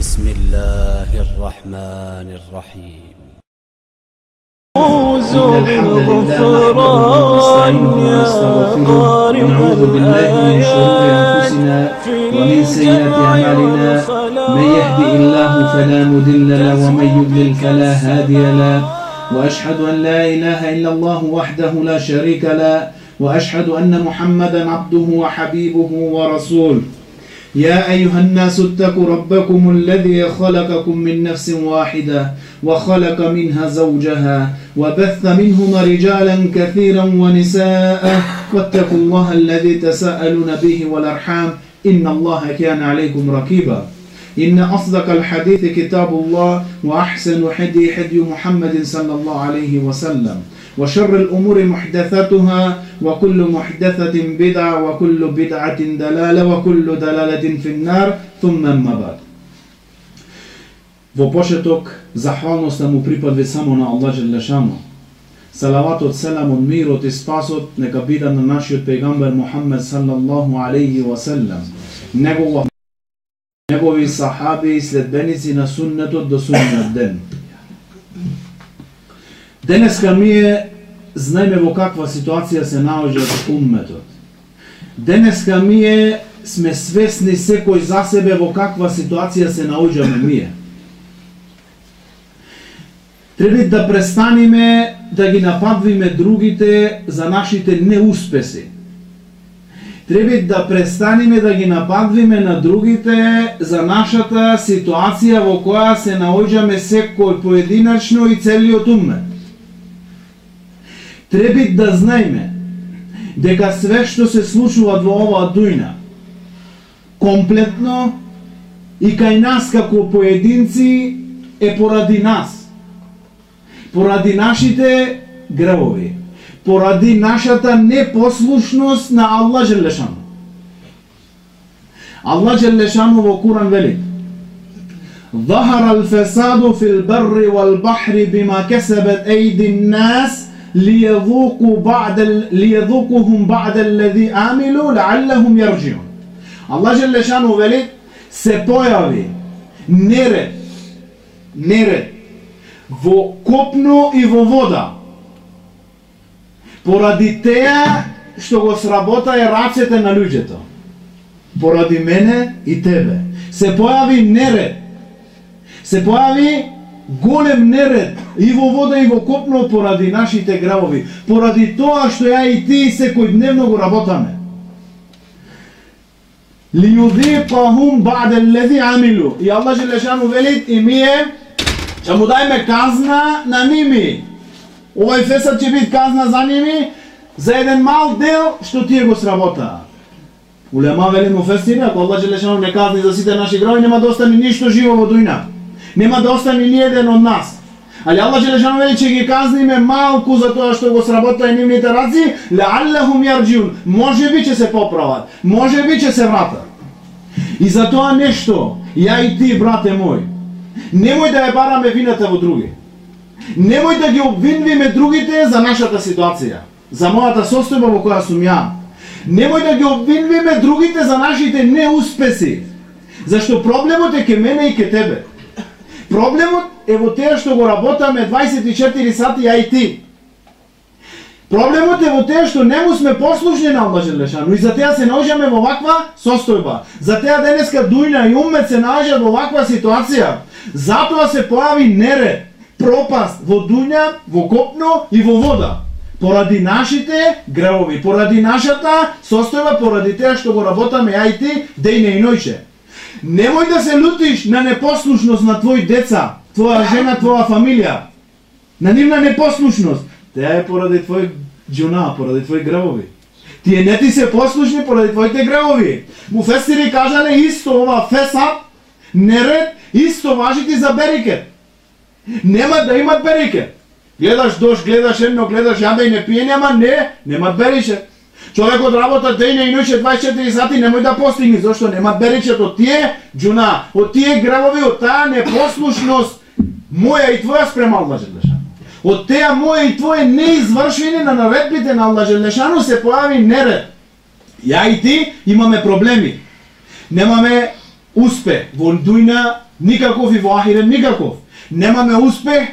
بسم الله الرحمن الرحيم. فوز يا قارئ بالله من شرور في ومن سيئات والفلاح من يهدي الله فلا مضل له ومن يضلل فلا هادي له. وأشهد أن لا إله إلا الله وحده لا شريك له. وأشهد أن محمدا عبده وحبيبه ورسوله. يا أيها الناس اتقوا ربكم الذي خلقكم من نفس واحدة وخلق منها زوجها وبث منهما رجالا كثيرا ونساء واتقوا الله الذي تساءلون به والأرحام إن الله كان عليكم رقيبا إن أصدق الحديث كتاب الله وأحسن حدي حدي محمد صلى الله عليه وسلم وشر الأمور محدثاتها وكل محدثة بدعة وكل بدعة دلالة وكل دلالة في النار ثم أما بعد Во почеток, захвалноста му припадви само на Аллах Джелешану. Салаватот, селамот, мирот и спасот нека биде на нашиот пегамбер Мухаммед саллаллаху алейхи ва селлам. Негова негови сахаби и следбеници на суннетот до судниот ден. Денеска ние знаеме во каква ситуација се наоѓа умметот. Денеска ние сме свесни секој за себе во каква ситуација се наоѓаме ние. Треба да престанеме да ги нападвиме другите за нашите неуспеси. Треба да престанеме да ги нападвиме на другите за нашата ситуација во која се наоѓаме секој поединачно и целиот умет. Треба да знаеме дека све што се случува во оваа дујна комплетно и кај нас како поединци е поради нас. Поради нашите гревови. Поради нашата непослушност на Аллах Желешану. Аллах Желешану во Куран вели ظهر الفساد في البر والبحر بما كسبت أيدي الناس ليذوقوا بعد ال... ليذوقهم بعد الذي عملوا لعلهم يرجعون الله جل شانه вели се појави неред неред во копно и во вода поради теа што го сработаe рацете на луѓето поради мене и тебе се појави неред се појави голем неред и во вода и во копно поради нашите гравови, поради тоа што ја и ти секој дневно го работаме. Лиюдиqahum баде лези амилу. И Аллах Желешану велит и ние ќе му дајме казна на ними. Овој фесад ќе биде казна за ними за еден мал дел што тие го сработаа. Улема вели му фесира, ако Аллах Желешану не казни за сите наши грави, нема да остане ништо живо во дујна. Нема да остане ни еден од нас. Али Аллах Желешану вели че ги казниме малку за тоа што го сработаја нивните раци, лааллахум јарджиун. Може би ќе се поправат, може би ќе се вратат. И за тоа нешто, ја и ти, брате мој, немој да ја бараме вината во други. Немој да ги обвинвиме другите за нашата ситуација, за мојата состојба во која сум ја. Немој да ги обвинвиме другите за нашите неуспеси. Зашто проблемот е ке мене и ке тебе. Проблемот е во тоа што го работаме 24 сати ја и ти. Проблемот е во тоа што не му сме послушни на Аллах Желешану и за тоа се наоѓаме во ваква состојба. За тоа денеска дујна и умет се наоѓаат во ваква ситуација. Затоа се појави неред, пропаст во дуња, во копно и во вода. Поради нашите гревови, поради нашата состојба, поради тоа што го работаме ја и ти дејне и ноќе. Немој да се лутиш на непослушност на твои деца, твоја жена, твоја фамилија. На нивна непослушност. Теа е поради твој джуна, поради твои гревови. Тие не ти се послушни поради твоите гревови. Му фестири кажале исто ова фесад, неред, исто важите за берикет. Нема да имат берикет. Гледаш дош, гледаш едно, гледаш јаде и не пие, нема не, нема да беричет. Човекот работа дејна и ноќе 24 сати немој да постигне, зашто нема беречет од тие джуна, од тие гравови, од таа непослушност моја и твоја спрема Аллах Желешану. Од теа моја и твое неизвршвини на наредбите на Аллах Желешану се појави неред. Ја и ти имаме проблеми. Немаме успех во дујна Никаков и во ахирен, никаков. Немаме успех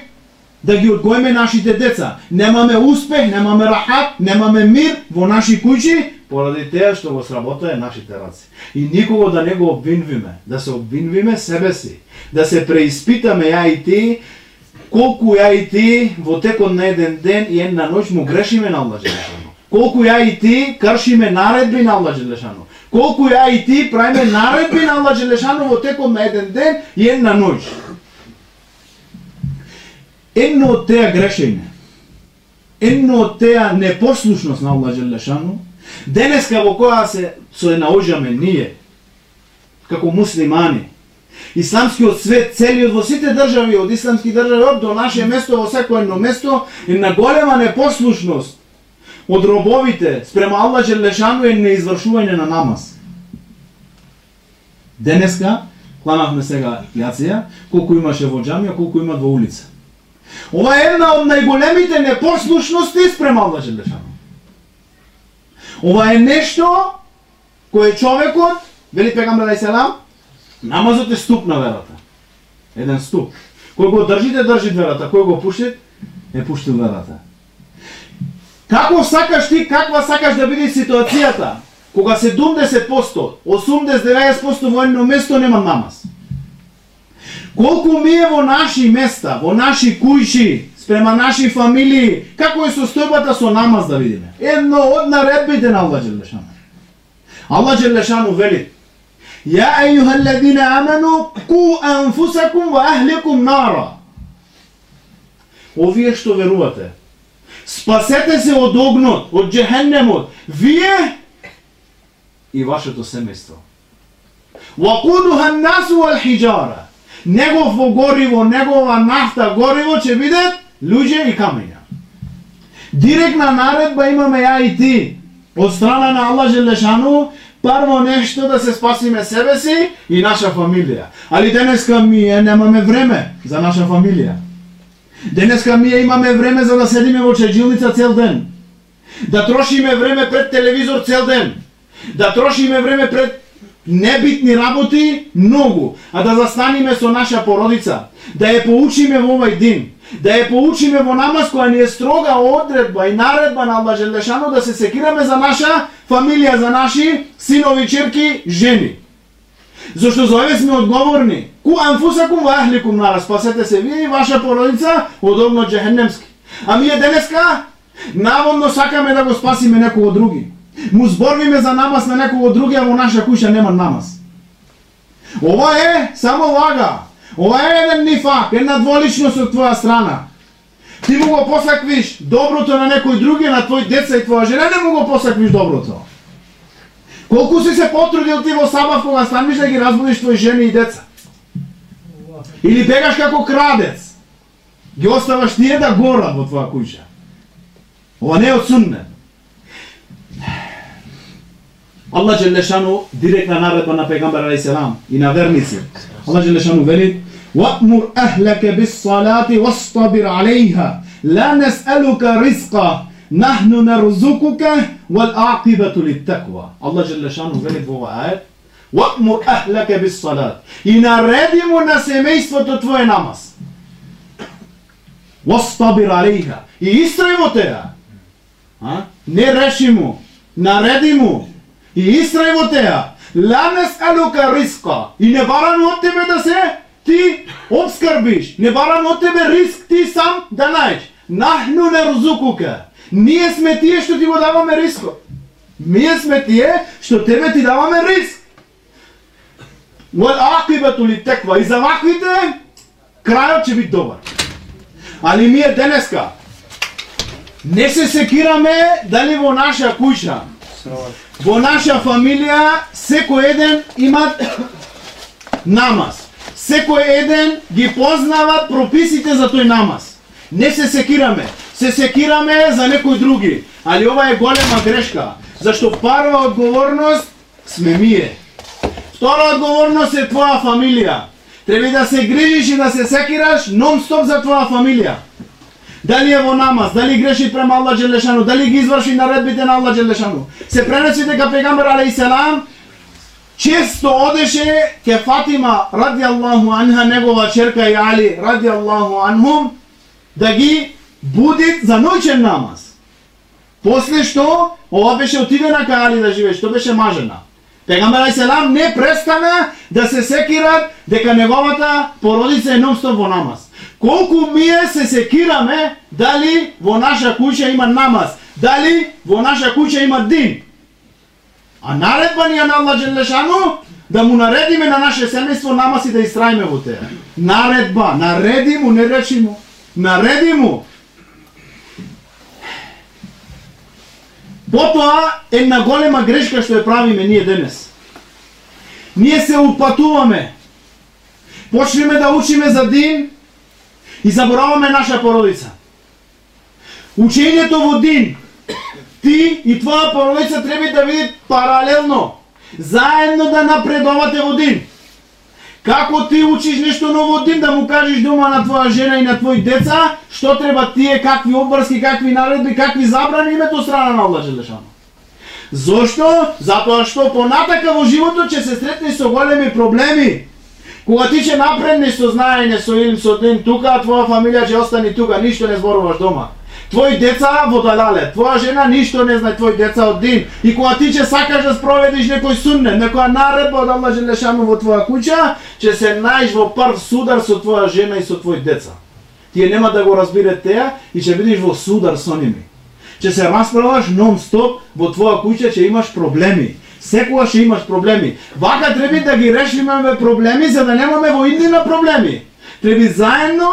да ги одгоиме нашите деца. Немаме успех, немаме рахат, немаме мир во наши куќи, поради теа што го сработае нашите раци. И никого да не го обвинвиме, да се обвинвиме себе си, да се преиспитаме ја и ти, колку ја и ти во текот на еден ден и една ноќ му грешиме на Аллах Желешану. Колку ја и ти кршиме наредби на Аллах Желешану. Колку ја и ти правиме наредби на Аллах Желешану во текот на еден ден и една ноќ. Едно од теа грешење, едно од теа непослушност на Аллах Желешану, денеска во која се се наоѓаме ние, како муслимани, Исламскиот свет, целиот во сите држави, од исламски држави до наше место, во секој едно место, е на голема непослушност од робовите спрема Аллах Желешану е неизвршување на намаз. Денеска, кланавме сега јација, колку имаше во джамија, колку имат во улица. Ова е една од најголемите непослушности спрема Аллах Желешану. Ова е нешто кое човекот, вели Пегамбер Селам, намазот е ступ на верата. Еден ступ. Кој го држите, држи верата. Кој го пушти, е пушти верата. Како сакаш ти, каква сакаш да биде ситуацијата, кога 70%, 80-90% во едно место нема намаз. Колку ми е во наши места, во наши кујши, спрема наши фамилии, како е состојбата со намаз да видиме. Едно од наредбите на Аллах Джелешану. Аллах Джелешану вели, Ја ејуха ладина амену, ку анфусакум ва ахликум нара. Овие што верувате, спасете се од огнот, од джехеннемот, вие и вашето семејство. Вакудуха насу вал хиджара. Негов во гориво, негова нафта гориво ќе биде луѓе и камења. Директна наредба имаме ја и ти од страна на Аллах Желешану Парво нешто да се спасиме себе си и наша фамилија. Али денеска ние немаме време за наша фамилија. Денеска ние имаме време за да седиме во чеджилница цел ден. Да трошиме време пред телевизор цел ден. Да трошиме време пред небитни работи многу, а да застанеме со наша породица, да ја поучиме во овај ден да ја поучиме во намаз која ни е строга одредба и наредба на Аллах Желешано да се секираме за наша фамилија, за наши синови, черки, жени. Зошто за овие сме одговорни. Ку анфусакум ва ахликум нара, спасете се вие и ваша породица од огнот джехеннемски. А ние денеска наводно сакаме да го спасиме од други. Му зборвиме за намаз на некого други, а во наша куќа нема намаз. Ова е само лага. Ова е еден нифак, една дволичност од твоја страна. Ти му го посаквиш доброто на некој други, на твој деца и твоја жена, не му го посаквиш доброто. Колку си се потрудил ти во сабав кога станеш да ги разбудиш твои жени и деца? Или бегаш како крадец? Ги оставаш тие да горат во твоја куќа. Ова не е од. Allah Đelešanu direktna naredba na pejgamber alaih salam i na vernici. Allah Đelešanu veli وَأْمُرْ أَهْلَكَ بِالصَّلَاةِ وَاسْطَبِرْ عَلَيْهَا لَا نَسْأَلُكَ رِزْقًا نَحْنُ نَرْزُقُكَ وَالْعَاقِبَةُ لِلتَّقْوَى Allah Đelešanu veli во ова ајет وَأْمُرْ أَهْلَكَ بِالصَّلَاةِ И нареди му на семејството твое намаз. وَاسْطَبِرْ عَلَيْهَا И истрај во теа. А? Не реши му. Нареди му И истрај во теа. Ламес алука риска. И не барам од тебе да се ти обскрбиш. Не барам од тебе риск ти сам да најдеш. Нахну не рзукука. Ние сме тие што ти го даваме рискот. Ние сме тие што тебе ти даваме риск. Вал акибату ли теква. И за ваквите крајот ќе биде добар. Али ние денеска не се секираме дали во наша куќа Во наша фамилија секој еден има намаз. Секој еден ги познава прописите за тој намаз. Не се секираме. Се секираме за некој други. Али ова е голема грешка. Зашто прва одговорност сме мие. Втора одговорност е твоја фамилија. Треба да се грижиш и да се секираш нон-стоп за твоја фамилија. Дали е во намаз, дали греши према Аллах Джелешану, дали ги изврши наредбите на Аллах Джелешану. Се пренеси дека Пегамер алейхи селам често одеше ке Фатима ради Аллаху анха, негова черка и Али ради Аллаху анхум, да ги будит за ноќен намаз. После што, ова беше отидена кај Али да живее, што беше мажена. Пегамбер Селам не престана да се секират дека неговата породица е номстоп во намаз. Колку мие се секираме дали во наша куќа има намаз, дали во наша куќа има дин. А наредба ни е на Аллах Желешану да му наредиме на наше семејство намаз и да истраиме во теја. Наредба, нареди му, не речи му. Нареди му. Потоа една голема грешка што ја правиме ние денес. Ние се упатуваме. Почнеме да учиме за дин и забораваме наша породица. Учењето во дин, ти и твоја породица треба да видат паралелно, заедно да напредувате во дин. Како ти учиш нешто ново ден да му кажеш дома на твоја жена и на твои деца, што треба тие, какви обврски, какви наредби, какви забрани името страна на Аллах Желешану. Зошто? Затоа што понатака во животот ќе се сретнеш со големи проблеми. Кога ти ќе напреднеш со знаење, со илм, со ден тука, твоја фамилија ќе остане тука, ништо не зборуваш дома. Твои деца во далале, твоја жена ништо не знае твои деца од дин. И кога ти ќе сакаш да спроведиш некој сунне, некоја наредба од Аллах Желешану во твоја куќа, ќе се најдеш во прв судар со твоја жена и со твои деца. Тие нема да го разбере теа и ќе бидеш во судар со ними. Ќе се расправаш нон-стоп во твоја куќа, ќе имаш проблеми. Секогаш ќе имаш проблеми. Вака треба да ги решиме проблеми за да немаме во иднина проблеми. Треба заедно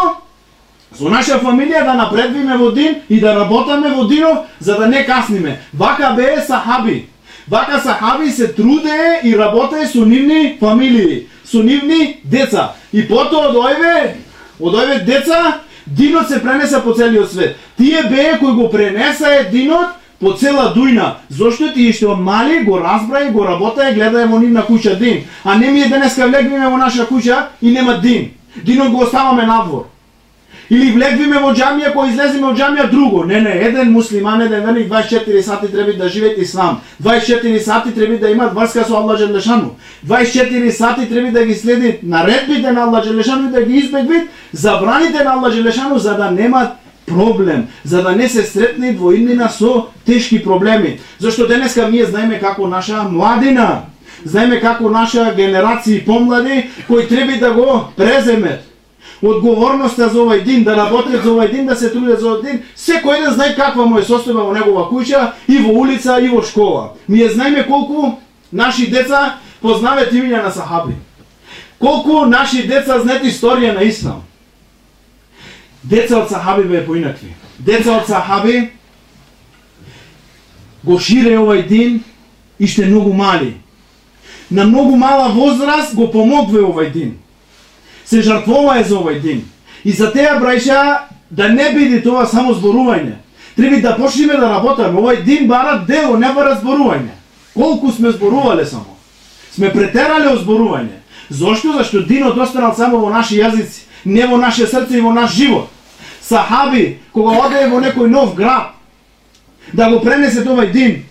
со наша фамилија да напредвиме во дин и да работаме во динов за да не касниме. Вака бе сахаби. Вака сахаби се труде и работе со нивни фамилии, со нивни деца. И потоа од овие, од овие деца, динот се пренесе по целиот свет. Тие бе кои го пренесае динот по цела дујна. Зошто ти што мали го разбрае, го работае, гледае во нивна куќа дин. А не ми е денеска влегвиме во наша куќа и нема дин. Динот го оставаме надвор. Или влегвиме во џамија, кој излеземе од џамија друго. Не, не, еден муслиман, еден верник 24 сати треба да живеат ислам. 24 сати треба да имат врска со Аллах Желешану. 24 сати треба да ги следи наредбите на Аллах Желешану и да ги избегвит забраните на Аллах Желешану за да немат проблем, за да не се сретне двоиннина со тешки проблеми. Зашто денеска ние знаеме како наша младина, знаеме како наша генерација помлади кои треба да го преземет одговорноста за овој ден, да работат за овој ден, да се трудат за овој ден. секој еден знае каква му е состојба во негова куќа, и во улица, и во школа. Ние знаеме колку наши деца познават имиња на сахаби. Колку наши деца знаат историја на Ислам. Деца од сахаби бе поинакви. Деца од сахаби го шире овој дин и ще многу мали. На многу мала возраст го помогве овој дин се жртвувае за овој ден. И за теја брајша да не биде тоа само зборување. Треба да почнеме да работаме. Овој ден бара дело, не бара зборување. Колку сме зборувале само? Сме претерале о зборување. Зошто? Зашто динот останал само во наши јазици, не во наше срце и во наш живот. Сахаби, кога оде во некој нов град, да го пренесе овај дин,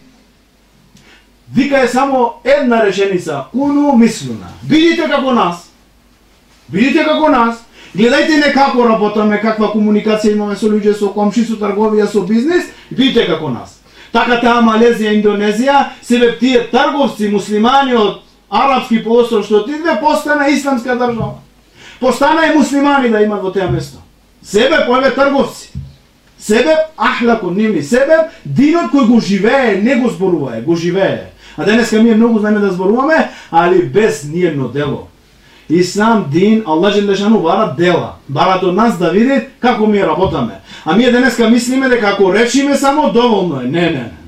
вика е само една реченица, куну мислуна. Бидите како нас, бидите како нас, гледајте не како работаме, каква комуникација имаме со луѓе, со комши, со трговија, со бизнес, бидите како нас. Така таа Малезија, Индонезија, себе тие трговци, муслимани од арапски полуостров што отидве, постана исламска држава. Постана и муслимани да имат во теа место. Себе поеме трговци. Себе ахлако нивни, себе динот кој го живее, не го зборувае, го живее. А денеска ние многу знаеме да зборуваме, али без ниедно дело. Ислам, дин, Аллах Желешану бара дела. Барат од нас да види како ми работаме. А ние денеска мислиме дека ако речиме само доволно е. Не, не, не.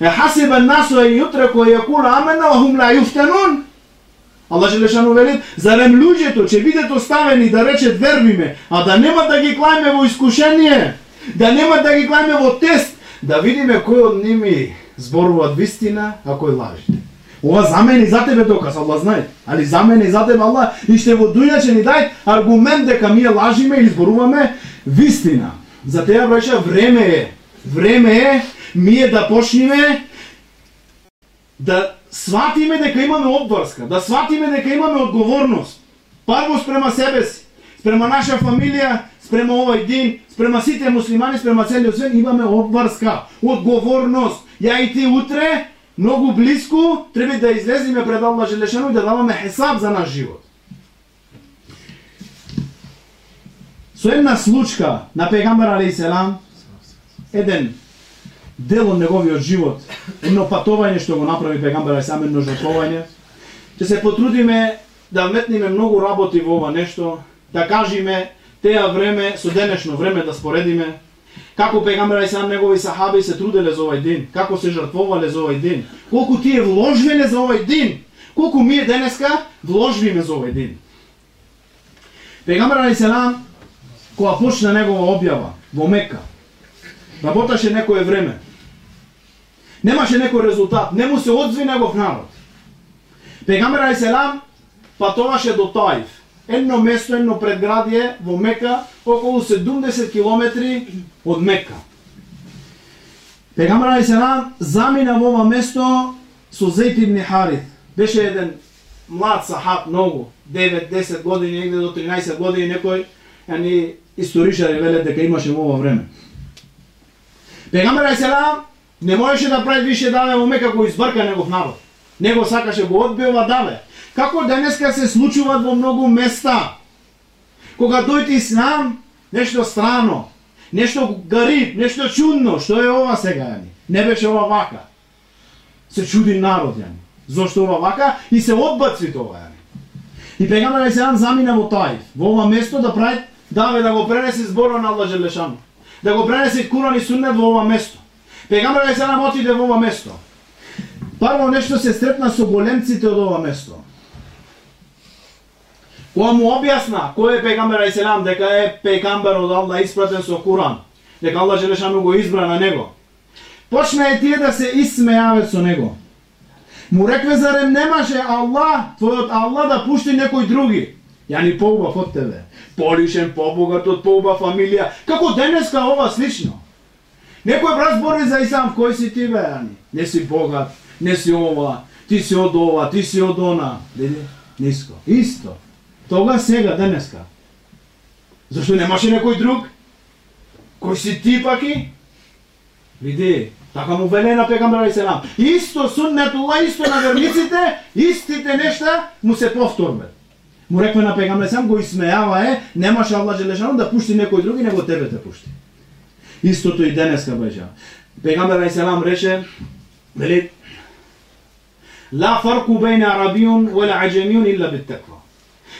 Е хасибен насо е јутре кој ја кула амена, а хум ла јуфтенун. Аллах Желешану вели, зарем луѓето ќе бидат оставени да речет вервиме, а да нема да ги клајме во искушение, да нема да ги клајме во тест, да видиме кој од ними зборуваат вистина, а кој лажите. Ова за мене и за тебе доказ, Аллах знае. Али за мене и за тебе Аллах и ще во дуја ќе ни дај аргумент дека ние лажиме или зборуваме вистина. За теја браќа време е. Време е ние да почнеме да сватиме дека имаме обврска, да сватиме дека имаме одговорност. Парво спрема себе си, спрема наша фамилија, спрема овој дин, спрема сите муслимани, спрема целиот свет имаме обврска, одговорност. Ја и ти утре многу близко треба да излеземе пред Аллах Желешану и да даваме хесаб за наш живот. Со една случка на пегамбар Али еден дел од неговиот живот, едно патување што го направи пегамбар Али едно жртвување, ќе се потрудиме да вметниме многу работи во ова нешто, да кажиме теа време со денешно време да споредиме, како пегамбар Али негови сахаби се труделе за овој ден, како се жртвовале за овој ден, колку тие вложиле за овој ден, колку ние денеска вложиме за овој ден. Пегамбар Али која кога почна негова објава во Мека, работаше некое време. Немаше некој резултат, не му се одзви негов народ. Пегамбер Айселам патуваше до Таиф, едно место, едно предградие во Мека, околу 70 километри од Мека. Пегамбер Айселам замина во ова место со Зейт ибн Харит. Беше еден млад сахаб многу, 9-10 години, негде до 13 години, некој ани историчари велат дека имаше во ова време. Пегамбер Айселам не можеше да прави више даме во Мека кој избрка негов народ. Него сакаше го одбива даме. Како денеска се случуваат во многу места. Кога дојде ислам, нешто страно, нешто гариб, нешто чудно, што е ова сега, јани? Не беше ова вака. Се чуди народ, јани. Зошто ова вака? И се одбаци тоа, јани. И Пегамбар да Айселам замина во Таиф, во ова место да прави Даве да го пренесе зборо на Аллах Желешану. Да го пренесе Куран и Суннет во ова место. Пегамбер Алейхиссалам отиде во ова место. Прво нешто се сретна со големците од ова место. Кога му објасна кој е Пегамбер Алейхиссалам, дека е пегамбар од Аллах испратен со Куран, дека Аллах Желешану да го избра на него. Почна е тие да се исмејават со него. Му рекве зарем немаше Аллах, твојот Аллах да пушти некој други. Ја ни поубав од тебе. Полишен, побогат од поубав фамилија. Како денеска ова слично. Некој брат збори за Исам, кој си ти бе, Ани? Не си богат, не си ова, ти си од ова, ти си од она. Дели? ниско. Исто. Тога сега, денеска. Зашто немаше некој друг? Кој си ти паки? Види, така му веле на пекамбар и селам. Исто суннетула, исто на верниците, истите нешта му се повторбе му рекме на пегамбер сам го исмејава е, немаше Аллах Желешану да пушти некој други, него тебе те пушти. Истото и денеска беше. Пегамбер Айселам рече, вели, Ла фарку бейна арабијун вела аджемијун илла бит теква.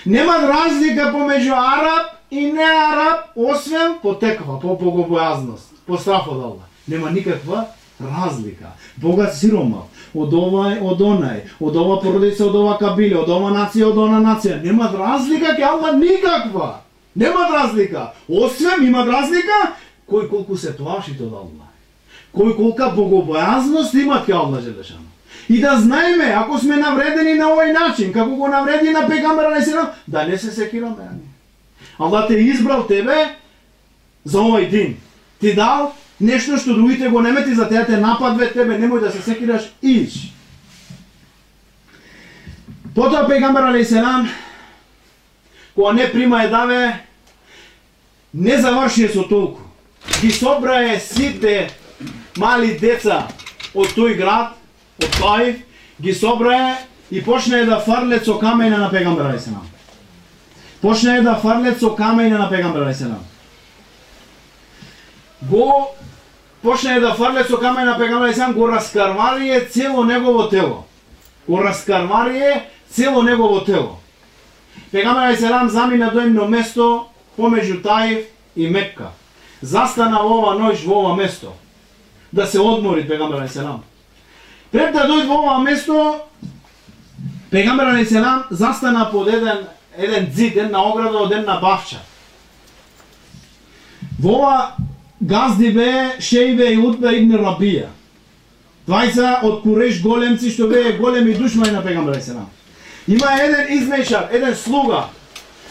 Нема разлика помеѓу араб и не араб, освен по теква, по богобојазност, по страф од Аллах. Нема никаква разлика. Богат сиромав, од ова од онај, од ова породица, од ова кабиле, од ова нација, од она нација. Нема разлика ке Аллах никаква. Нема разлика. Освен има разлика кој колку се плашите од Аллах. Кој колка богобојазност имат ке Аллах Желешану. И да знаеме, ако сме навредени на овој начин, како го навреди на пегамбар Алейсалам, да не се секираме. Аллах те избрал тебе за овој дин. Ти дал нешто што другите го немети за теја те нападве тебе, немој да се секираш, иш. Потоа пегамбер алейхиселам кога не прима едаве не заврши со толку. Ги собрае сите мали деца од тој град, од Таиф, ги собрае и почне да фарлет со камења на пегамбер алейхиселам. Почне да фарлет со камења на пегамбер алейхиселам. Го почне да фрле со камења на пегамбер сам го раскарварие цело негово тело. Го раскарварие цело негово тело. Пегамбер Селам замина до едно место помеѓу Таиф и Мекка. Застана ова ноќ во ова место. Да се одмори Пегамбар Селам. Пред да дојде во ова место, Пегамбар Селам застана под еден еден зид, една ограда од една бавча. Во ова газди бе Шејбе и Утбе ибн Рабија. Двајца од Куреш големци што бе големи душмани на пегамбер Селам. Има еден измешар, еден слуга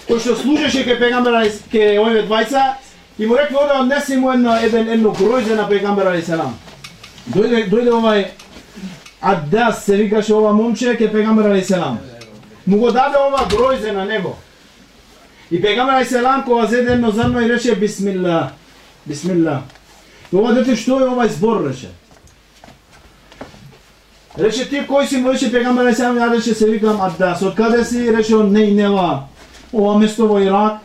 кој што служеше ке пегамбер ке овие двајца и му рекла ода однеси му едно еден едно гројзе на пегамбер Селам. Дојде дојде овај Аддас се викаше ова момче ке пегамбер али селам. Му го даде ова гројзе на него. И пегамбер али селам кога зеде едно зрно и рече бисмилла. Бисмилла. И ова дете што е овај збор рече? Рече ти кој си му рече пегамбер али селам ја рече се викам Аддас. Од каде си? Рече он Нејнева. Ова место во Ирак.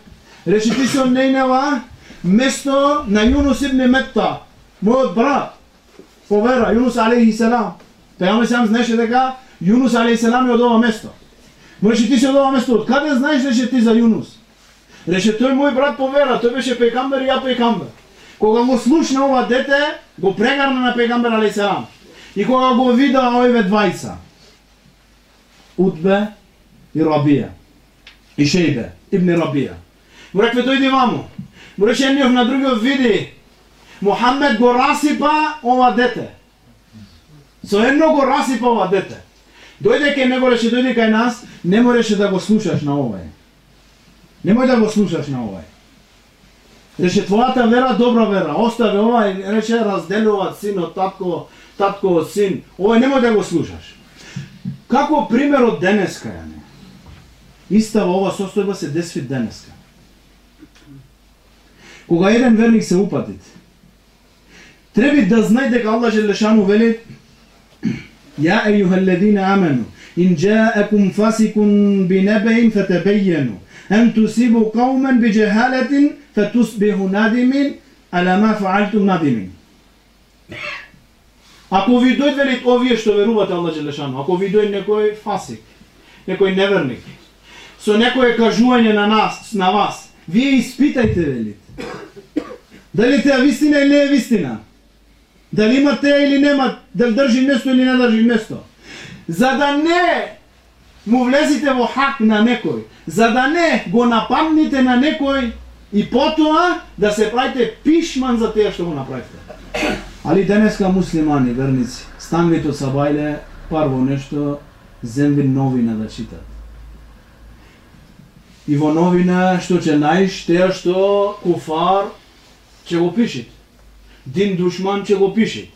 Рече ти си од Нејнева, место на Јунус ибн Метта, мојот брат. По вера, Јунус алейхи селам. Пегамбер сам знаеше дека Јунус алейхи селам е од ова место. Му ти си од ова место. Од каде знаеш рече ти за Јунус? Рече тој мој брат по вера, тој беше пегамбер и ја пегамбер. Кога го слушна ова дете, го прегарна на пегамбер алейхи селам. И кога го вида овие двајца, Утбе и Рабија, и Шејбе, Ибн Рабија. Му рекве дојди ваму. Му рече едниот на другиот види, Мухамед го расипа ова дете. Со едно го расипа ова дете. Дојде кај него рече дојде кај нас, не мореше да го слушаш на овој. Немој да го слушаш на овој. Рече твојата вера добра вера, остави ова и рече разделуваат синот татко, татко од син. Овој немој да го слушаш. Како пример од денеска Јане? Истава ова состојба се десви денеска. koga jedan vernik se upatiti. Trebi da znaj da ga Allah Želešanu veli Ja ejuhalladzina amanu in ja'akum fasikun binebein fatabejenu en tusibu qavmen bi jehaletin fatusbihu nadimin ala ma fa'altum nadimin. Ако ви дојдвелит овие што верувате Аллах Желешану, ако ви дојде некој фасик, некој неверник, со некое кажување на нас, на вас, вие испитајте велит. Дали теа вистина или не е вистина? Дали има теа или нема, дали држи место или не држи место? За да не му влезите во хак на некој, за да не го напамните на некој и потоа да се правите пишман за теа што го направите. Али денеска муслимани, верници, станвито сабајле, парво нешто, земви новина да читат. И во новина што ќе најш теа што куфар ќе го пишет. Дин душман ќе го пишет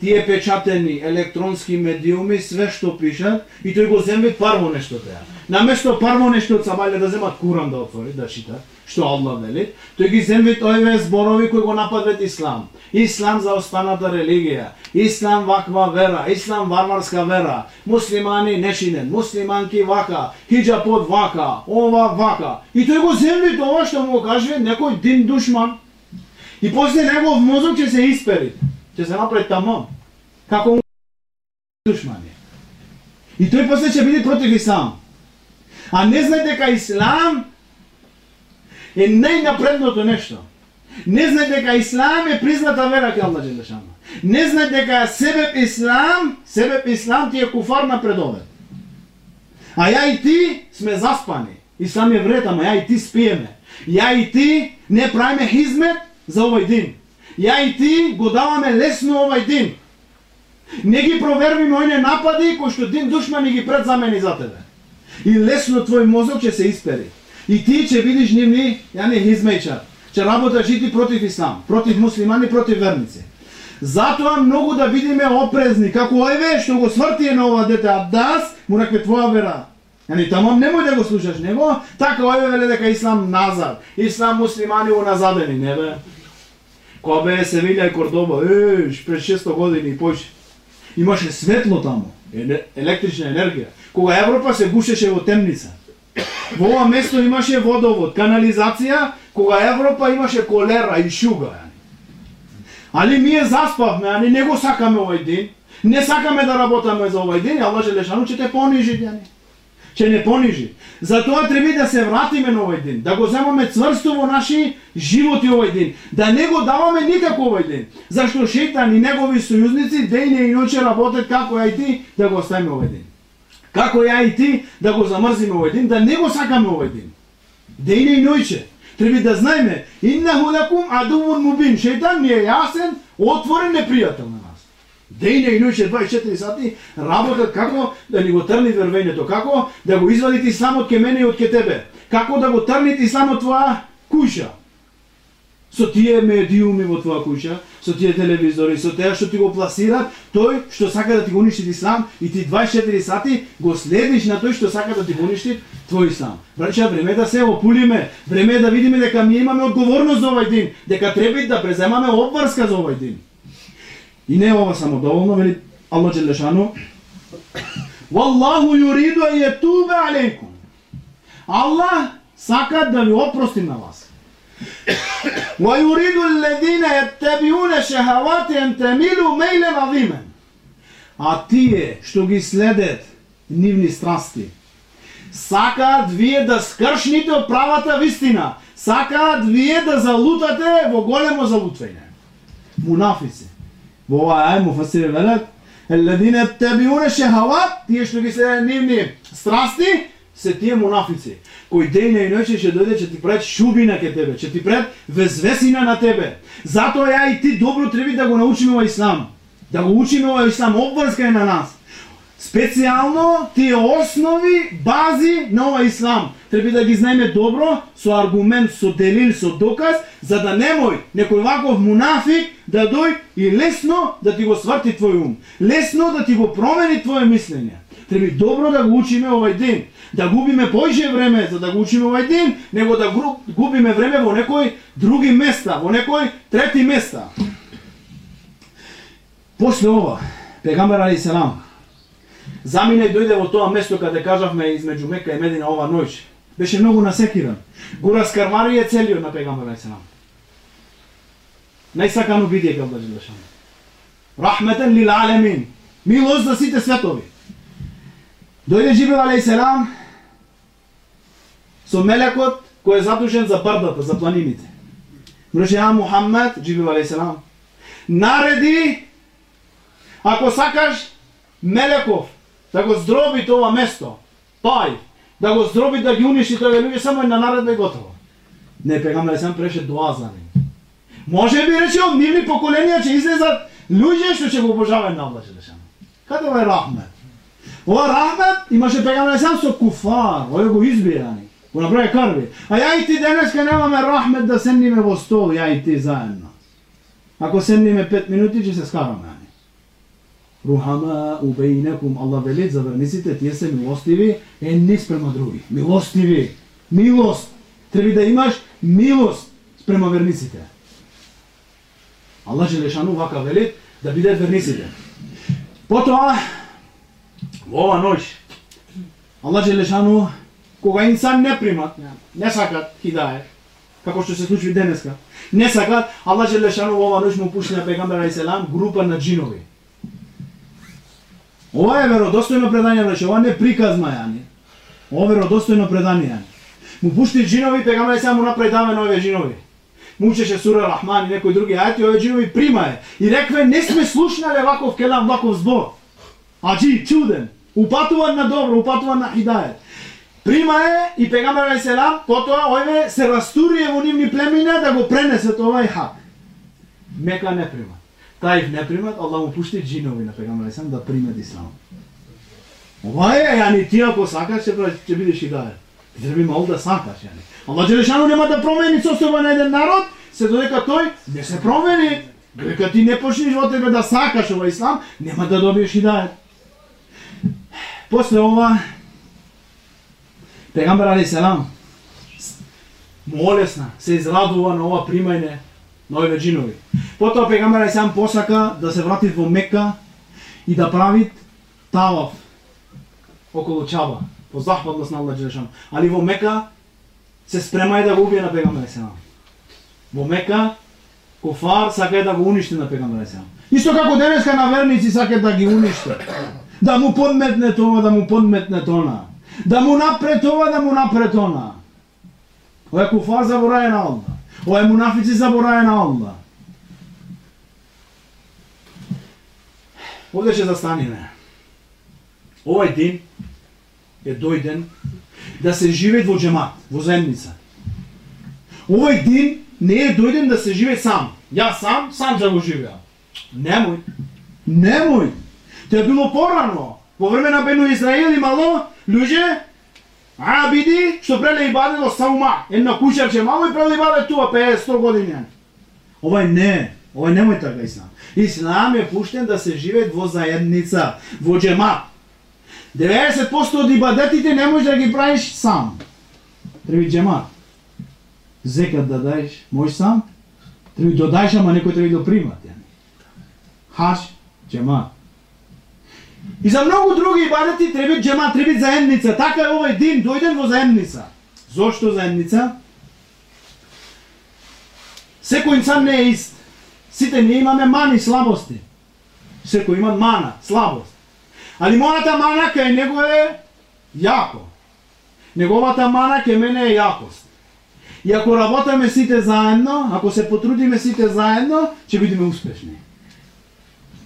тие печатени електронски медиуми, све што пишат, и тој го земе парво нешто теја. Наместо парво нешто од Сабајле да земат Куран да отвори, да чита, што Аллах вели, тој ги земе овие зборови кои го нападат Ислам. Ислам за останата религија, Ислам ваква вера, Ислам варварска вера, муслимани нешинен, муслиманки вака, хиджапот вака, ова вака. И тој го земе тоа што му каже некој дин душман. И после негов мозок ќе се испери ќе се направи тамон. Како душмани. И тој после ќе биде против ислам. А не знае дека ислам е најнапредното нешто. Не знае дека ислам е призната вера кај Аллах Джелешану. Не знае дека себе ислам, себе ислам ти е куфар напредовен. А ја и ти сме заспани. Ислам е вред, ама ја и ти спиеме. Ја и ти не правиме хизмет за овој дин ја и ти го даваме лесно овај ден. Не ги провервиме оне напади кои што дин душмани ги предзамени за тебе. И лесно твој мозок ќе се испери. И ти ќе видиш нивни, ја не хизмејчар, ќе работаш и ти против ислам, против муслимани, против верници. Затоа многу да видиме опрезни, како ове што го свртие на ова дете Абдас, му рекве твоја вера. Јани тамам немој да го слушаш него, така ове веле дека ислам назад, ислам муслимани назадени, не бе. Кога бе Севилја и Кордоба, е, пред 600 години и појше. Имаше светло таму, електрична енергија. Кога Европа се гушеше во темница. Во ова место имаше водовод, канализација, кога Европа имаше колера и шуга. Али ние заспавме, ани не го сакаме овој ден. Не сакаме да работаме за овој ден, Аллах Желешану ќе те понижи, јани ќе не понижи. Затоа треба да се вратиме на овој ден, да го земаме цврсто во наши животи овој ден, да не го даваме никако овој ден. Зашто шетан и негови сојузници дејне и ноќе работат како ја и ти да го оставиме овој ден. Како ја и ти да го замрзиме овој ден, да не го сакаме овој ден. Дејне и ноќе. Треба да знаеме, иннаху лакум адувун мубин. шетан ни е јасен, отворен непријател на Дејне и ноќе 24 сати работат како да ни го трни вервењето, како да го извадите исламот ке мене и од ке тебе, како да го трните исламот твоја куќа. со тие медиуми во твоја куќа, со тие телевизори, со теа што ти го пласират, тој што сака да ти го уништи ислам и ти 24 сати го следиш на тој што сака да ти го уништи твој ислам. Брача, време да се опулиме, време да видиме дека ми имаме одговорност за овој ден, дека треба да преземаме обврска за овој ден. I ne ovo samo dovoljno, veli Allah Đelešanu, Wallahu yuridu a yetube alaikum. Allah sakat da vi oprosti na vas. Wa yuridu alladhina yattabi'una shahawati an tamilu maylan azima. A ti je što gi sledet nivni strasti. Saka dvije da skršnite od pravata vistina. Saka dvije da zalutate vo golemo zalutvenje. Munafici. во оваа ај му фасири велат Елладина табиуна шехават, тие што ги следат нивни страсти, се тие монафици, кои дене и ноќе ќе дојде, ќе ти пред шубина ке тебе, ќе ти пред везвесина на тебе. Затоа ја и ти добро треба да го научиме во ислам. Да го учиме во ислам, обврска е на нас. Специјално тие основи, бази на ова ислам. Треба да ги знаеме добро, со аргумент, со делил, со доказ, за да немој некој ваков мунафик да дој и лесно да ти го сврти твој ум. Лесно да ти го промени твое мислење. Треба добро да го учиме овој ден да губиме поише време за да го учиме овој ден, него да губиме време во некои други места, во некои трети места. После ова, Пегамбер Али Селам, замине и дојде во тоа место каде кажавме измеѓу Мека и Медина ова ноќ. Беше многу насекиран. Го раскармари е целиот на Пегамбер Али Селам. Најсакано биде кај Аллах Джелешан. Рахметен лил алемин. Милост за сите светови. Дојде Джибрил алейхи селам со мелекот кој е задушен за бардата, за планините. Мреше ја Мухаммед, Джибрил алейхи селам, нареди ако сакаш мелеков да го здроби тоа место, пај, да го здроби да ги уништи тоа луѓе само една наредба и готово. Не пегамбер сам преше доа за нив. Може би рече од нивни поколенија ќе излезат луѓе што ќе го обожаваат на Аллах Каде е рахмет? Ова рахмет имаше пегамбер сам со куфар, овој го избирани, го направи карби. А ја и ти денеска немаме рахмет да седниме во стол, ја и ти заедно. Ако седниме 5 минути, ќе се скараме. Рухама убейнекум, Аллах вели за верниците, тие се милостиви, едни спрема други. Милостиви. Милост. Треба да имаш милост спрема верниците. Аллах Желешану вака вели да бидат верниците. Потоа, во ова ноќ, Аллах Желешану, кога инсан не примат, не сакат хидае, како што се случи денеска, не сакат, Аллах Желешану во ова ноќ му пушти на Пегамбер Селам група на джинови. Ова е веродостојно предание, браше, ова не приказна јани. Ова е веродостојно предание. Му пушти джинови, Пегамбер Селам му направи даве на овие джинови. Му учеше сура Рахман и некои други ајати, овие джинови примае. И рекве, не сме слушнале ваков келам, ваков збор. Аджи, чуден. Упатуван на добро, упатуван на хидајет. Прима е и Пегамбер Селам, потоа овие се растурие во нивни племена, да го пренесет овај хак. Мека не прима. Таиф не примат, Аллах му пушти джинови на Пегамбер Исам да примат ислам. Ова е, јани ти ако сакаш, ќе, ќе бидеш хидајет. Ти треба мал да сакаш, јани. Аллах Джелешану нема да промени состојба на еден народ, се додека тој не се промени. Додека ти не почнеш во тебе да сакаш ова ислам, нема да добиеш хидајет. После ова, Пегамбар Али Селам, молесна, се израдува на ова примајне на овие джинови. Потоа Пегамбар Али посака да се врати во Мека и да прави тавав околу Чаба, по захватлост на Аллах Джелешан. Али во Мека се спрема и да го убие на Пегамбар Али Во Мека Кофар сака да го уништи на Пегамбар Али Исто како денеска на верници сака да ги уништи да му подметне тоа, да му подметне тона. Да му напре тоа, да му напре тона. Ова е куфар забораje на Аллах. Ова е мунафици забораje на Аллах. Овде ќе застаниме. Овај ден е дојден да се живее во джемат, во земница. Овај ден не е дојден да се живее сам. Јас сам, сам ќе го живеам. Немој. Немој. Тоа било порано. Во време на Бену Израил имало луѓе абиди што преле и баде до Саума. Една куќарче мамо и преле и баде туа 50 години. Овај не, овај немој така ислам. Ислам е пуштен да се живее во заедница, во джема. 90% од ибадетите не можеш да ги правиш сам. Треба джемат. Зекат да даеш, можеш сам? Треба да даеш, ама некој треба да примат. Хаш, джемат. И за многу други ибадети треба джемат, треба заедница. Така е овој дин, дојден во заедница. Зошто заедница? Секој инсан не е ист. Сите ние имаме мани, слабости. Секој има мана, слабост. Али мојата мана кај него е јако. Неговата мана кај мене е јакост. И ако работаме сите заедно, ако се потрудиме сите заедно, ќе бидеме успешни.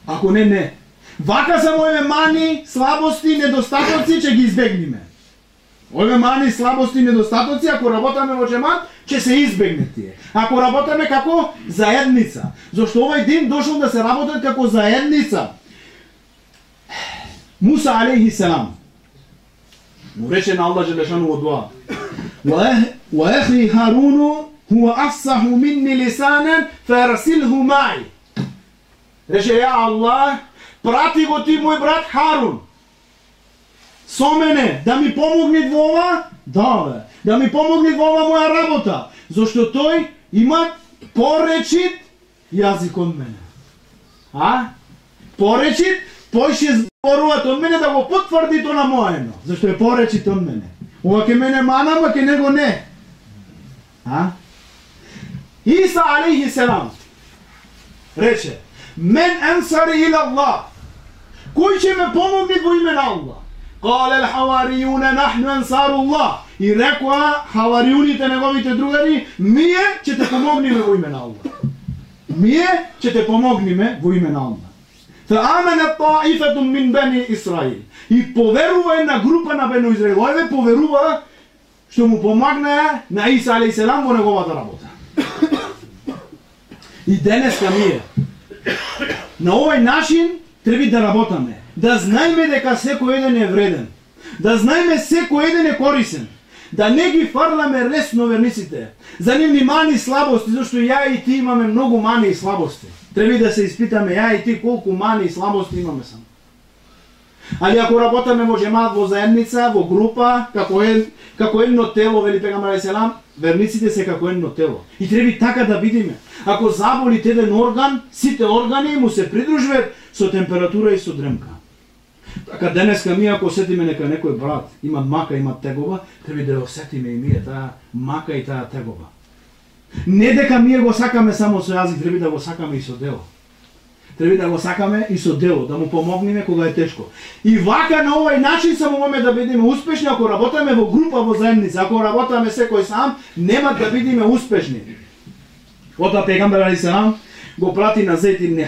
Ако не, не. Вака се моје мани, слабости, недостатоци, ќе ги избегниме. Ове мани, слабости и недостатоци, ако работаме во джемат, ќе се избегне тие. Ако работаме како заедница, зашто овој ден дошол да се работат како заедница. Муса алейхи селам му рече на Аллах Желешану во дуа. Ва ехи Харуну хуа афсаху минни лисанен ферсилху мај. Рече, ја Аллах, прати го ти мој брат Харун со мене да ми помогне во ова, да бе, да ми помогне во ова моја работа, зашто тој има поречит јазик од мене. А? Поречит, тој ќе зборуваат од мене да го потврди тоа на моено, зашто е поречит од мене. Ова ке мене мана, ма ке него не. А? Иса алейхи селам рече, мен ансари ила Аллах, кој ќе ме помогне во име на Аллах? قال الحواريون نحن انصار الله И рекоа хаваријуните неговите другари, ние ќе те помогниме во име на Аллах. Ние ќе те помогниме во име на Аллах. Фаамена الطائفه من بني اسرائيل И поверува една група на бено Израил. Поверува што му помагнаа на Иса алейхиселам во неговата работа. И денеска ние на овој начин треба да работаме да знаеме дека секој еден е вреден, да знаеме секој еден е корисен, да не ги фарламе лесно верниците, за нивни мани и слабости, зашто ја и ти имаме многу мани и слабости. Треба да се испитаме ја и ти колку мани и слабости имаме само. Али ако работаме во джемат, во заедница, во група, како, е, како едно тело, вели Пегамар Селам, верниците се како едно тело. И треба така да видиме. Ако заболи еден орган, сите органи му се придружуваат со температура и со дремка. Така денеска ми ако осетиме нека некој брат има мака, има тегоба, треба да осетиме и ние таа мака и таа тегоба. Не дека ние го сакаме само со јазик, треба да го сакаме и со дело. Треба да го сакаме и со дело, да му помогнеме кога е тешко. И вака на овој начин само можеме да бидеме успешни ако работаме во група во заедница, ако работаме секој сам, нема да бидеме успешни. Ота пегамбер алейхиссалам го прати на Зейд ибн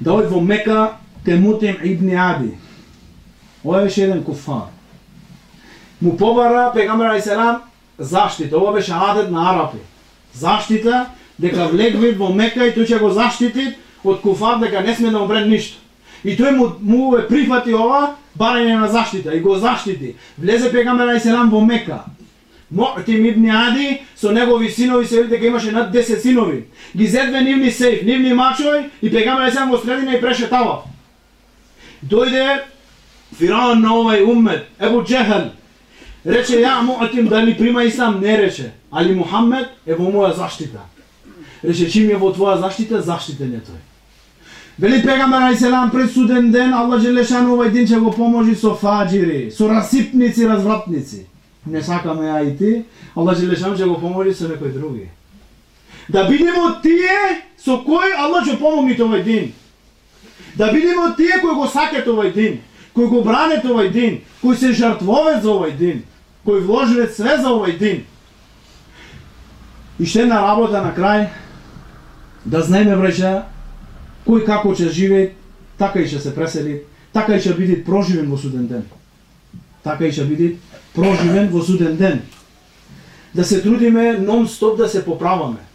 да од во Мека Темутим ибн Ади. Ова беше еден куфар. Му побара Пегамбер Алейхиселам заштита. Ова беше адет на арапи. Заштита дека влегви во Мека и тој ќе го заштити од куфар дека не сме да умре ништо. И тој му, му прифати ова барање на заштита и го заштити. Влезе Пегамбер Алейхиселам во Мека. Му'тим ибн Ади со негови синови се дека имаше над 10 синови. Ги зедве нивни сејф, нивни мачови и Пегамбер Алейхиселам во средина и прешетава. Дојде Фираон на овај умет, Ебу Джехел, рече ја Муатим дали прима ислам, не рече, али Мухаммед е во моја заштита. Рече чим е во твоја заштита, заштитен е тој. Вели Пегамбер Айселам пред суден ден, Аллах Желешан овај ден ќе го поможи со фаджири, со расипници, развратници. Не сакаме ја и ти, Аллах Желешан ќе го поможи со некој други. Да бидеме тие со кој Аллах ќе помогне овај ден. Да бидеме од тие кои го сакат овој ден, кои го бранат овој ден, кои се жртвоват за овој ден, кои вложиле све за овој ден. И ще една работа на крај, да знаеме врача, кој како ќе живее, така и ќе се пресели, така и ќе биде проживен во суден ден. Така и ќе биде проживен во суден ден. Да се трудиме нон-стоп да се поправаме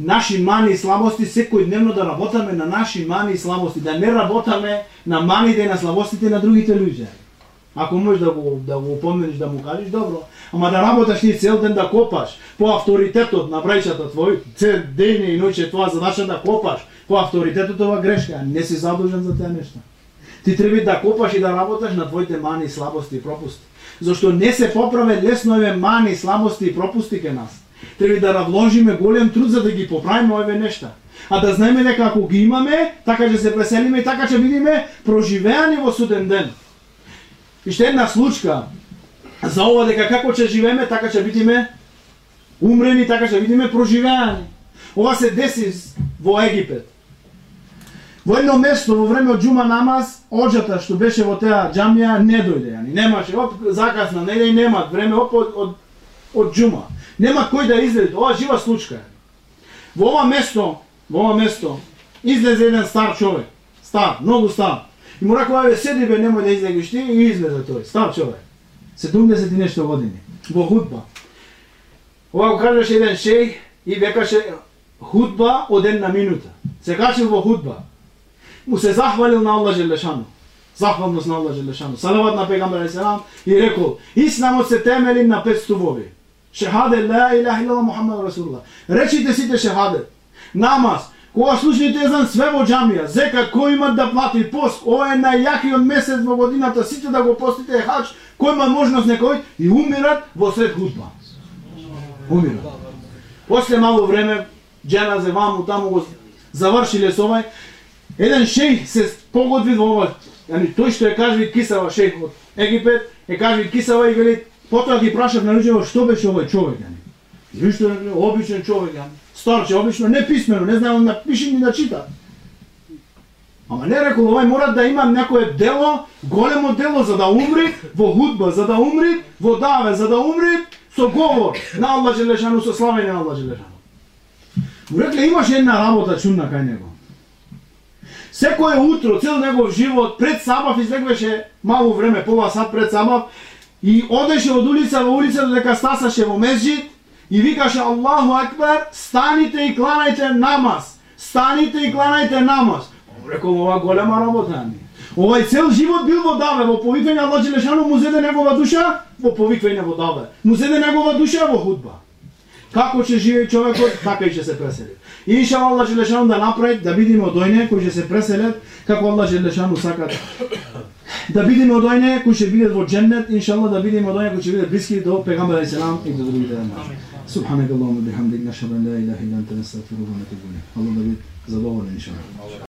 наши мани и слабости, секој дневно да работаме на наши мани и слабости, да не работаме на маните и на слабостите на другите луѓе. Ако можеш да го да го упомениш да му кажеш добро, ама да работаш ти цел ден да копаш по авторитетот на брајчата твој, цел ден и ноќе тоа задача да копаш по авторитетот ова грешка, не си задолжен за таа нешта. Ти треба да копаш и да работаш на твоите мани, слабости и пропусти. Зашто не се поправе лесно еве мани, слабости и пропусти ке нас. Треба да вложиме голем труд за да ги поправиме овие нешта. А да знаеме дека ако ги имаме, така ќе се преселиме и така ќе бидеме проживеани во суден ден. И ще една случка за ова дека како ќе живееме, така ќе бидеме умрени, така ќе бидеме проживеани. Ова се деси во Египет. Во едно место во време од џума намаз, оџата што беше во теа џамија не дојде, ани немаше оп закасна, не и нема време оп од од, од џума. Нема кој да излезе, ова жива случка. Во ова место, во ова место излезе еден стар човек, стар, многу стар. И му рекува, бе, седи бе, немој да излегеш ти, и излезе тој, стар човек. 70 и нешто години, во худба. Ова го кажеше еден шеј и векаше худба од една минута. Се качил во худба. Му се захвалил на Аллах Желешану. Захвалност на Аллах Желешану. Салават на Пегамбар Селам и рекол, Исламот се темели на пет стубови. Шехаде ла илах илала Мухаммад Расулла. Речите сите шехаде. Намаз, Кога слушните езан све во џамија, зека кој има да плати пост, ова е најјакиот месец во годината, сите да го постите е хач, кој има можност некој и умират во сред хутба. Умират. После мало време, за ваму таму го завршиле со овај, еден шеј се погодви во ова, ани тој што е кажи кисава шеј од Египет, е кажи кисава и вели, потоа ги прашав на луѓето што беше овој човек, ани. И што обичен човек, ани старче, обично не писмено, не знам да пише ни да чита. Ама не рекол, овај мора да има некое дело, големо дело за да умри во худба, за да умри во даве, за да умри со говор на Аллах Желешану, со славење на Аллах Желешану. Му рекле, имаш една работа чудна кај него. Секое утро, цел негов живот, пред Сабав излегвеше малку време, пола сат пред Сабав, и одеше од улица во улица додека стасаше во мезджид, и викаше Аллаху Акбар, станите и кланајте намаз. Станите и кланајте намаз. Рекол ова голема работа ми. Овај цел живот бил во даве, во повиквање Аллах Желешану му зеде негова душа, во повиквање во даве. Му зеде негова душа во худба. Како ќе живее човекот, така и ќе се пресели. И иша Аллах Желешану да направи, да видиме од ојне кои ќе се преселат, како Аллах Желешану сакат да- Da бидеме од оние кои ќе бидат во дженнет, иншаллах да бидеме од оние кои ќе бидат блиски до пегамбер алейхиссалам и до другите дена. Субханакаллахумма бихамдик, нашхаду ан ла илаха илля анта, настагфирука ва натубу илейх. Аллах да биде задоволен иншаллах.